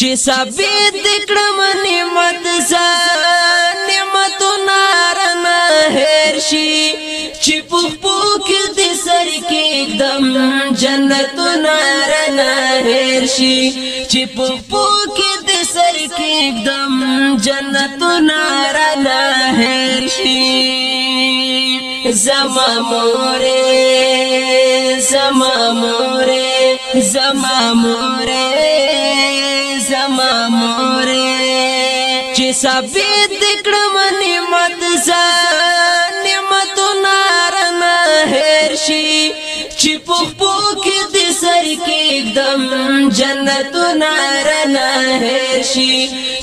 چې ثابت کړم نعمت زان نعمت نارنا هر شي چې پخ پوک دې سر کې एकदम جنت نارنا هر شي چې پخ پوک دې سر کې एकदम جنت نارنا هر شي زما مورې زما مورې زما مورې ثابت کړم نعمت زان نعمت نارنا هر شي چې په پوک دې سر کې دم جنت نارنا هر شي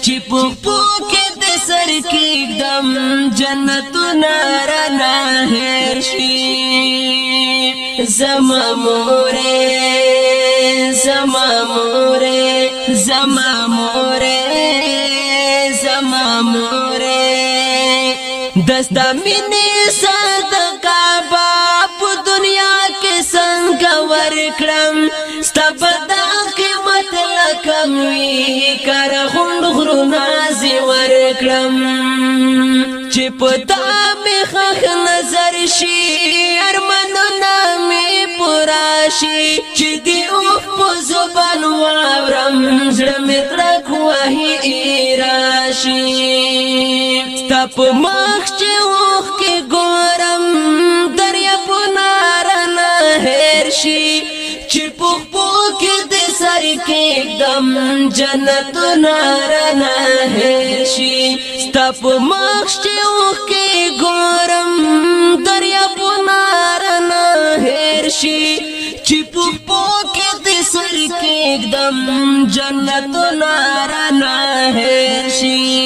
چې په پوک دې سر کې دم جنت نارنا هر شي زما مورې زما مورې زما مورې ستا مینې صدقه با په دنیا کې څنګه ورکړم ستا په د قیمت لکم وی کار غوند غرو نازي ورکړم چې په تا مې خخ نظر شي ارمنونه مې پورا شي چې دی او په زبان واورم زړه مې ترک وهي راشي ستا په مخ جنت نارنا هشي ستاپ مخ چې وکي ګورم دریا په نارنا هرشي چې په پوکه د سر کې एकदम جنت نارنا هرشي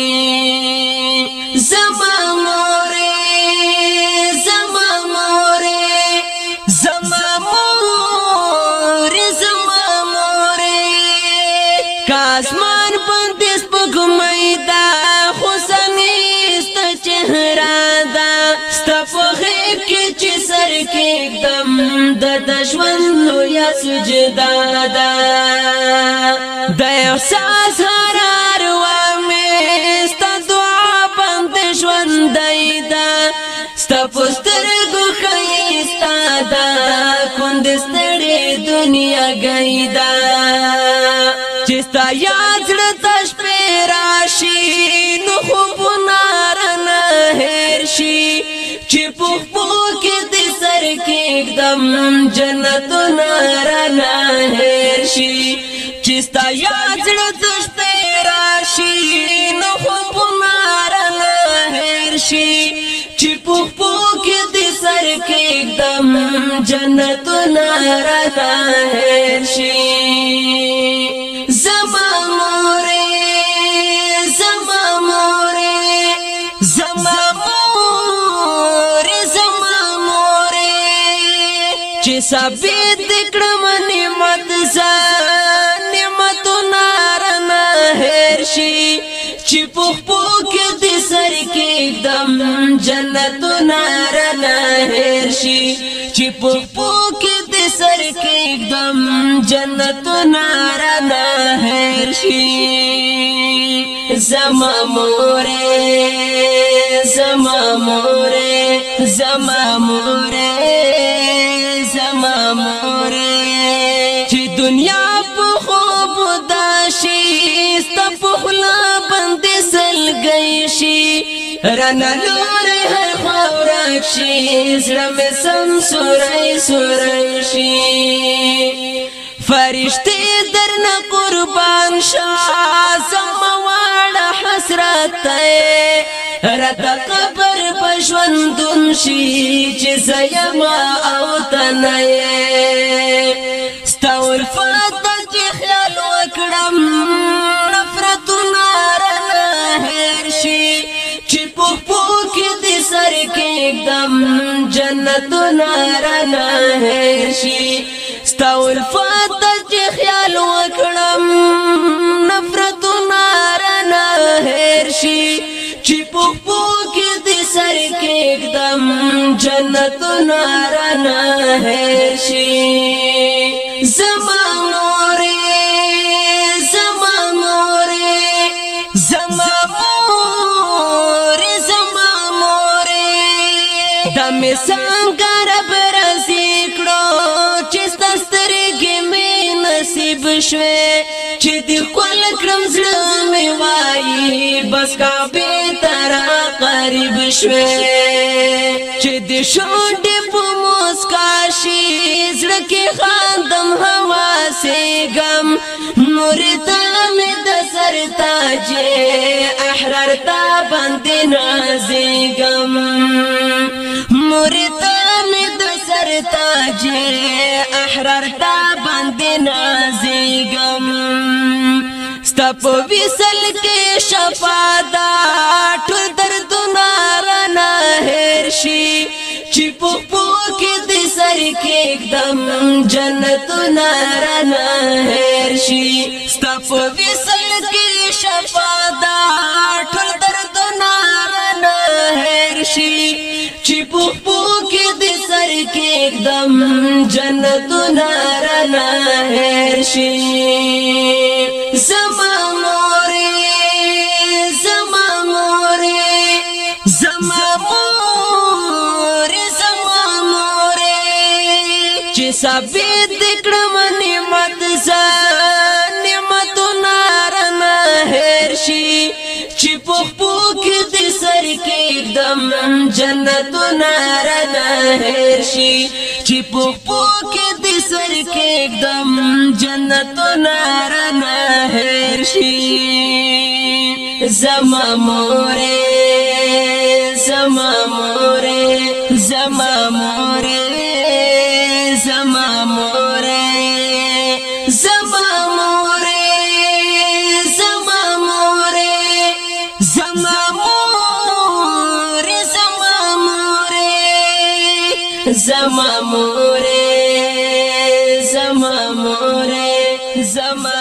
پریږدم د ژوند لویه سجده ده د احساس هرار و مې ستا دعا باندې ژوندی ده ستا په سترګو ښایسته ده کندې ستړې دنیا ګی ده چې ستا یاد زړه ته شپې راشي نو خوبونه رانه هېر شي چې په خپو کې سر کې دم جنت نارنا هر شي چې ستا یاد زړه راشي نو خو نارنا هر شي چې پوخ پوخ دې سر کې دم جنت نارنا هر شي ثابت کړم نعمت ځان نعمت نارنا هر شي چې پخ پوک دې سر کې دم جنت نارنا هر شي چې پخ پوک دې سر کې دم جنت نارنا هر شي زما مورې زما مورې زما مورې شي رنا نور ہے خوراک شي زړه مې سم سورای سورای شي فرشتي درنه قربان شاه زموال حسرت رتا قبر پښوندون شي چې زيما او تنه دم جنت نارنا هرشي ستو الفات چې خیال وکړم نفرت نارنا هرشي چې په پو کې دې سر کې دم جنت نارنا هرشي مې څنګه رب رسي کړو چې ستسترګې مې نصیب شوه چې دې خپل کړم زړه مې وایي بس کا به تر قریب شوه چې دې شونډې په مسکا شي زړه کې خاندم هوا سي غم نور ته مې د سر تاج احرار تا باندې نازګم مردان د سرتاج احرار تا باندې نازګم ستپ وسل کې شفادا ټول دردونه رانه هرشي چې په پو کې د سر کې एकदम جنت نارانه هرشي ستپ وسل کې شفادا ټول دردونه رانه هرشي چې په پو کې د سر کې एकदम جنت نارنا هر شي زما مورې زما مورې زما مورې زما مورې چې سبي دکړم نعمت زما نعمت نارنا هر شي چې په سر کې دمن جنت نارن هرشي چې په پو کې د سر کې دم جنت نارن هرشي زما مورې زما مورې زما مورې زما مورې زما مورې زما